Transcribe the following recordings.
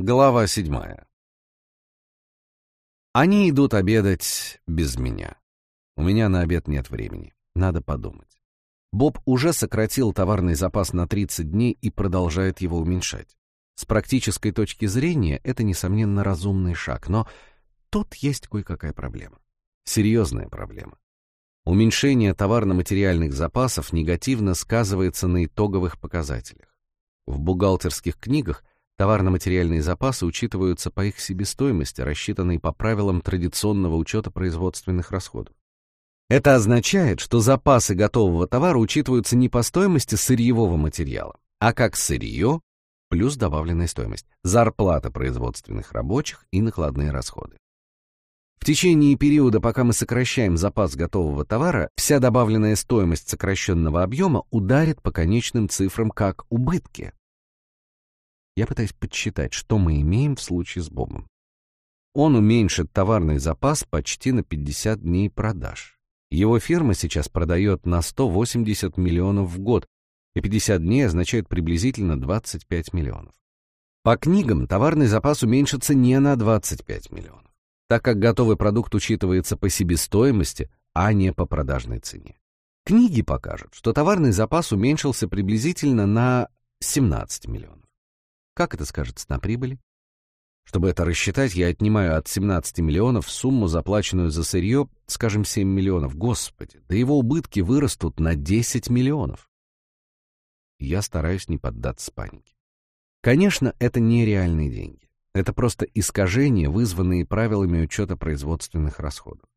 Глава седьмая. Они идут обедать без меня. У меня на обед нет времени. Надо подумать. Боб уже сократил товарный запас на 30 дней и продолжает его уменьшать. С практической точки зрения это, несомненно, разумный шаг, но тут есть кое-какая проблема. Серьезная проблема. Уменьшение товарно-материальных запасов негативно сказывается на итоговых показателях. В бухгалтерских книгах Товарно-материальные запасы учитываются по их себестоимости, рассчитанной по правилам традиционного учета производственных расходов. Это означает, что запасы готового товара учитываются не по стоимости сырьевого материала, а как сырье плюс добавленная стоимость, зарплата производственных рабочих и накладные расходы. В течение периода, пока мы сокращаем запас готового товара, вся добавленная стоимость сокращенного объема ударит по конечным цифрам как убытки. Я пытаюсь подсчитать, что мы имеем в случае с Бобом. Он уменьшит товарный запас почти на 50 дней продаж. Его фирма сейчас продает на 180 миллионов в год, и 50 дней означает приблизительно 25 миллионов. По книгам товарный запас уменьшится не на 25 миллионов, так как готовый продукт учитывается по себестоимости, а не по продажной цене. Книги покажут, что товарный запас уменьшился приблизительно на 17 миллионов. Как это скажется на прибыли? Чтобы это рассчитать, я отнимаю от 17 миллионов сумму, заплаченную за сырье, скажем, 7 миллионов. Господи, да его убытки вырастут на 10 миллионов. Я стараюсь не поддаться панике. Конечно, это не реальные деньги. Это просто искажения, вызванные правилами учета производственных расходов.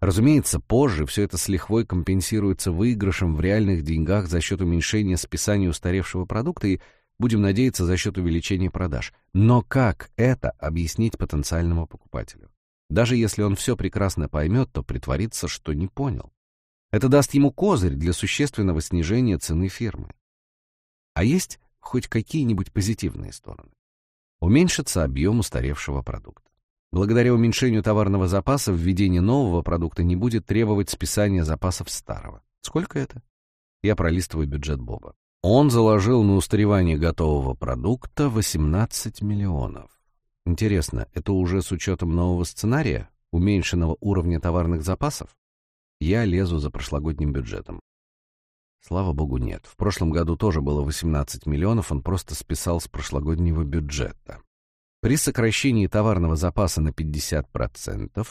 Разумеется, позже все это с лихвой компенсируется выигрышем в реальных деньгах за счет уменьшения списания устаревшего продукта и Будем надеяться за счет увеличения продаж. Но как это объяснить потенциальному покупателю? Даже если он все прекрасно поймет, то притворится, что не понял. Это даст ему козырь для существенного снижения цены фирмы. А есть хоть какие-нибудь позитивные стороны? Уменьшится объем устаревшего продукта. Благодаря уменьшению товарного запаса введение нового продукта не будет требовать списания запасов старого. Сколько это? Я пролистываю бюджет Боба. Он заложил на устаревание готового продукта 18 миллионов. Интересно, это уже с учетом нового сценария, уменьшенного уровня товарных запасов? Я лезу за прошлогодним бюджетом. Слава богу, нет. В прошлом году тоже было 18 миллионов, он просто списал с прошлогоднего бюджета. При сокращении товарного запаса на 50%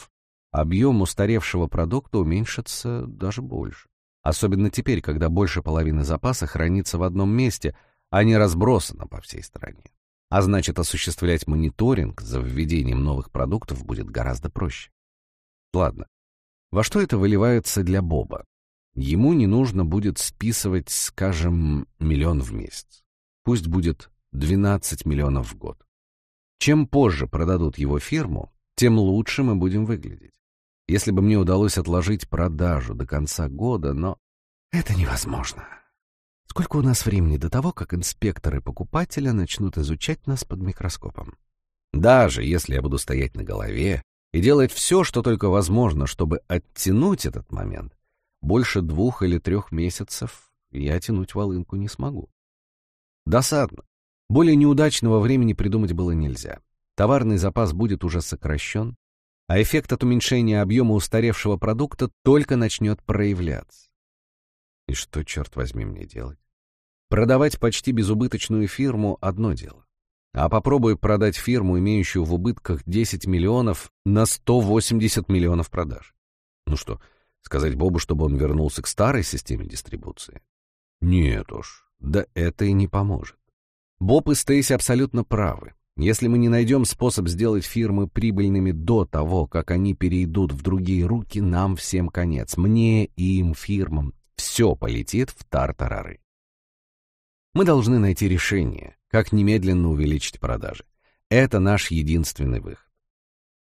объем устаревшего продукта уменьшится даже больше. Особенно теперь, когда больше половины запаса хранится в одном месте, а не разбросано по всей стране. А значит, осуществлять мониторинг за введением новых продуктов будет гораздо проще. Ладно. Во что это выливается для Боба? Ему не нужно будет списывать, скажем, миллион в месяц. Пусть будет 12 миллионов в год. Чем позже продадут его фирму, тем лучше мы будем выглядеть. Если бы мне удалось отложить продажу до конца года, но это невозможно. Сколько у нас времени до того, как инспекторы покупателя начнут изучать нас под микроскопом? Даже если я буду стоять на голове и делать все, что только возможно, чтобы оттянуть этот момент, больше двух или трех месяцев я тянуть волынку не смогу. Досадно. Более неудачного времени придумать было нельзя. Товарный запас будет уже сокращен, а эффект от уменьшения объема устаревшего продукта только начнет проявляться. И что, черт возьми, мне делать? Продавать почти безубыточную фирму — одно дело. А попробуй продать фирму, имеющую в убытках 10 миллионов на 180 миллионов продаж. Ну что, сказать Бобу, чтобы он вернулся к старой системе дистрибуции? Нет уж, да это и не поможет. Боб и Стейси абсолютно правы. Если мы не найдем способ сделать фирмы прибыльными до того, как они перейдут в другие руки, нам всем конец. Мне, им, фирмам. Все полетит в тартарары. Мы должны найти решение, как немедленно увеличить продажи. Это наш единственный выход.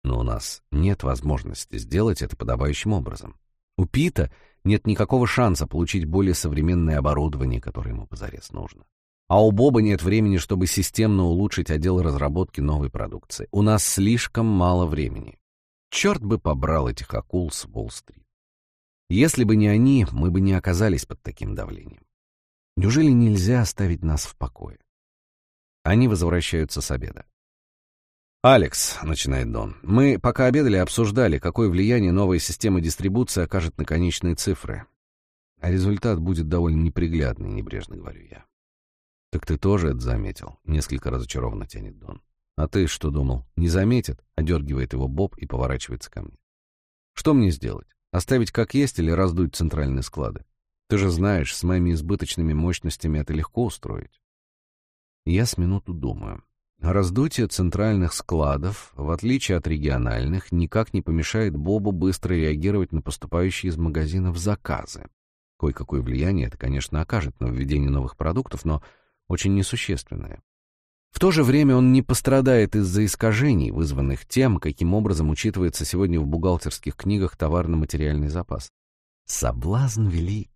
Но у нас нет возможности сделать это подобающим образом. У Пита нет никакого шанса получить более современное оборудование, которое ему позарез нужно. А у Боба нет времени, чтобы системно улучшить отдел разработки новой продукции. У нас слишком мало времени. Черт бы побрал этих акул с Уолл-стрит. Если бы не они, мы бы не оказались под таким давлением. Неужели нельзя оставить нас в покое? Они возвращаются с обеда. «Алекс», — начинает Дон, — «мы пока обедали обсуждали, какое влияние новая система дистрибуции окажет на конечные цифры. А результат будет довольно неприглядный, небрежно говорю я. «Так ты тоже это заметил?» — несколько разочарованно тянет Дон. «А ты что думал? Не заметит?» — одергивает его Боб и поворачивается ко мне. «Что мне сделать? Оставить как есть или раздуть центральные склады? Ты же знаешь, с моими избыточными мощностями это легко устроить». Я с минуту думаю. Раздутие центральных складов, в отличие от региональных, никак не помешает Бобу быстро реагировать на поступающие из магазинов заказы. Кое-какое влияние это, конечно, окажет на введение новых продуктов, но очень несущественное. В то же время он не пострадает из-за искажений, вызванных тем, каким образом учитывается сегодня в бухгалтерских книгах товарно-материальный запас. Соблазн велик.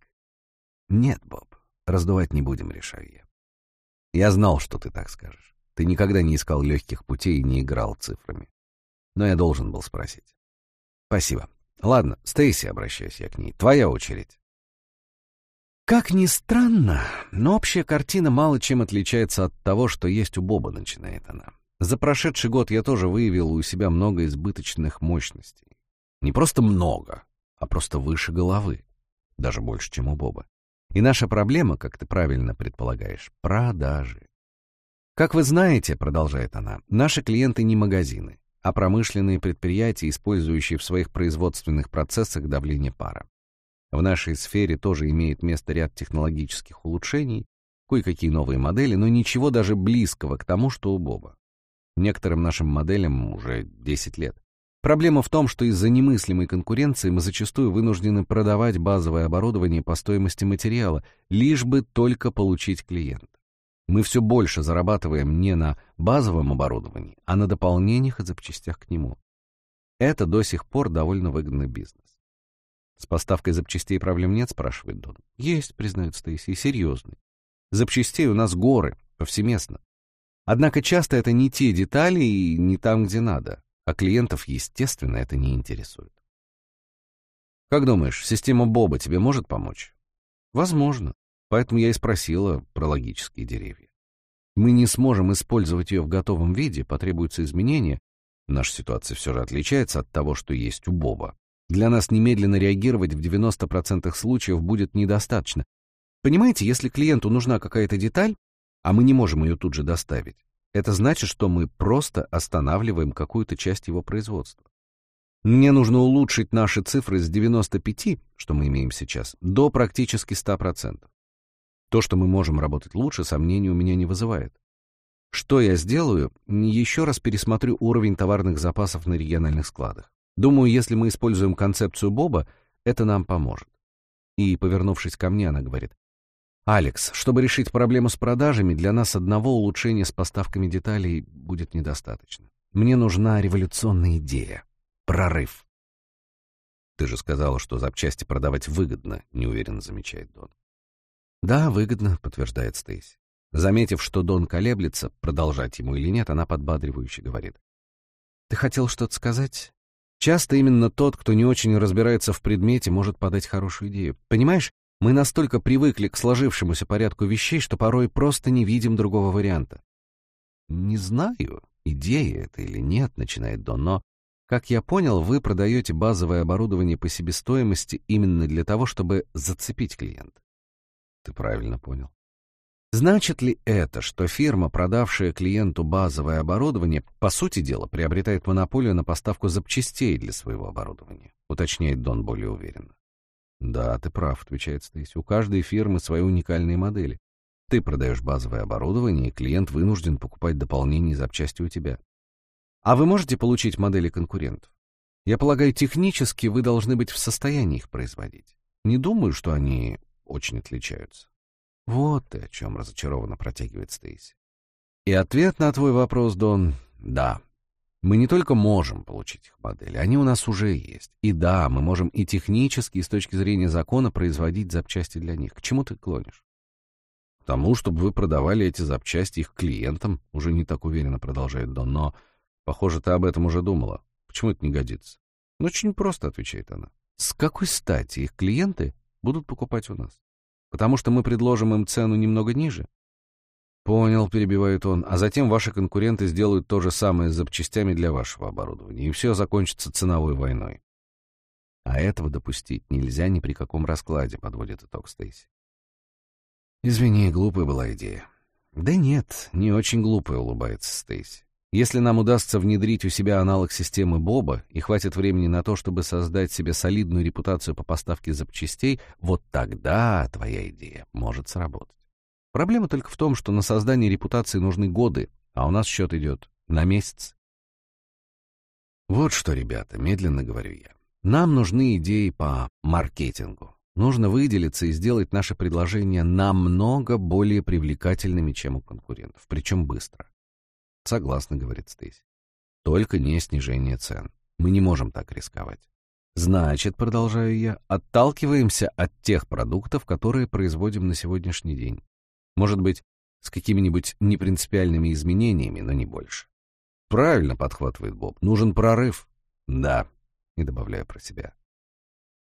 Нет, Боб, раздувать не будем, решаю я. Я знал, что ты так скажешь. Ты никогда не искал легких путей и не играл цифрами. Но я должен был спросить. Спасибо. Ладно, Стейси, обращаюсь я к ней. Твоя очередь. Как ни странно, но общая картина мало чем отличается от того, что есть у Боба, начинает она. За прошедший год я тоже выявил у себя много избыточных мощностей. Не просто много, а просто выше головы. Даже больше, чем у Боба. И наша проблема, как ты правильно предполагаешь, продажи. Как вы знаете, продолжает она, наши клиенты не магазины, а промышленные предприятия, использующие в своих производственных процессах давление пара. В нашей сфере тоже имеет место ряд технологических улучшений, кое-какие новые модели, но ничего даже близкого к тому, что у Боба. Некоторым нашим моделям уже 10 лет. Проблема в том, что из-за немыслимой конкуренции мы зачастую вынуждены продавать базовое оборудование по стоимости материала, лишь бы только получить клиента. Мы все больше зарабатываем не на базовом оборудовании, а на дополнениях и запчастях к нему. Это до сих пор довольно выгодный бизнес. С поставкой запчастей проблем нет, спрашивает Дон. Есть, признает Стейси, серьезный. Запчастей у нас горы, повсеместно. Однако часто это не те детали и не там, где надо, а клиентов, естественно, это не интересует. Как думаешь, система Боба тебе может помочь? Возможно. Поэтому я и спросила про логические деревья. Мы не сможем использовать ее в готовом виде, потребуются изменения. Наша ситуация все же отличается от того, что есть у Боба. Для нас немедленно реагировать в 90% случаев будет недостаточно. Понимаете, если клиенту нужна какая-то деталь, а мы не можем ее тут же доставить, это значит, что мы просто останавливаем какую-то часть его производства. Мне нужно улучшить наши цифры с 95, что мы имеем сейчас, до практически 100%. То, что мы можем работать лучше, сомнений у меня не вызывает. Что я сделаю? Еще раз пересмотрю уровень товарных запасов на региональных складах. Думаю, если мы используем концепцию Боба, это нам поможет. И, повернувшись ко мне, она говорит, «Алекс, чтобы решить проблему с продажами, для нас одного улучшения с поставками деталей будет недостаточно. Мне нужна революционная идея. Прорыв». «Ты же сказала, что запчасти продавать выгодно», — неуверенно замечает Дон. «Да, выгодно», — подтверждает Стейси. Заметив, что Дон колеблется, продолжать ему или нет, она подбадривающе говорит. «Ты хотел что-то сказать?» Часто именно тот, кто не очень разбирается в предмете, может подать хорошую идею. Понимаешь, мы настолько привыкли к сложившемуся порядку вещей, что порой просто не видим другого варианта. «Не знаю, идея это или нет», — начинает Дон, «но, как я понял, вы продаете базовое оборудование по себестоимости именно для того, чтобы зацепить клиента. Ты правильно понял. Значит ли это, что фирма, продавшая клиенту базовое оборудование, по сути дела приобретает монополию на поставку запчастей для своего оборудования? Уточняет Дон более уверенно. Да, ты прав, отвечает Стейси. У каждой фирмы свои уникальные модели. Ты продаешь базовое оборудование, и клиент вынужден покупать дополнения и запчасти у тебя. А вы можете получить модели конкурентов? Я полагаю, технически вы должны быть в состоянии их производить. Не думаю, что они очень отличаются. Вот ты о чем разочарованно протягивает Стейси. И ответ на твой вопрос, Дон, да. Мы не только можем получить их модели, они у нас уже есть. И да, мы можем и технически, и с точки зрения закона производить запчасти для них. К чему ты клонишь? К тому, чтобы вы продавали эти запчасти их клиентам, уже не так уверенно продолжает Дон, но, похоже, ты об этом уже думала. Почему это не годится? Ну, очень просто, отвечает она. С какой стати их клиенты будут покупать у нас. Потому что мы предложим им цену немного ниже. Понял, перебивает он. А затем ваши конкуренты сделают то же самое с запчастями для вашего оборудования, и все закончится ценовой войной. А этого допустить нельзя ни при каком раскладе, подводит итог Стейси. Извини, глупая была идея. Да нет, не очень глупая, улыбается Стейси. Если нам удастся внедрить у себя аналог системы Боба и хватит времени на то, чтобы создать себе солидную репутацию по поставке запчастей, вот тогда твоя идея может сработать. Проблема только в том, что на создание репутации нужны годы, а у нас счет идет на месяц. Вот что, ребята, медленно говорю я. Нам нужны идеи по маркетингу. Нужно выделиться и сделать наше предложение намного более привлекательными, чем у конкурентов, причем быстро. Согласна, говорит Стейси. Только не снижение цен. Мы не можем так рисковать. Значит, продолжаю я, отталкиваемся от тех продуктов, которые производим на сегодняшний день. Может быть, с какими-нибудь непринципиальными изменениями, но не больше. Правильно подхватывает Боб. Нужен прорыв. Да, и добавляю про себя.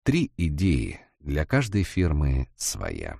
Три идеи, для каждой фирмы своя.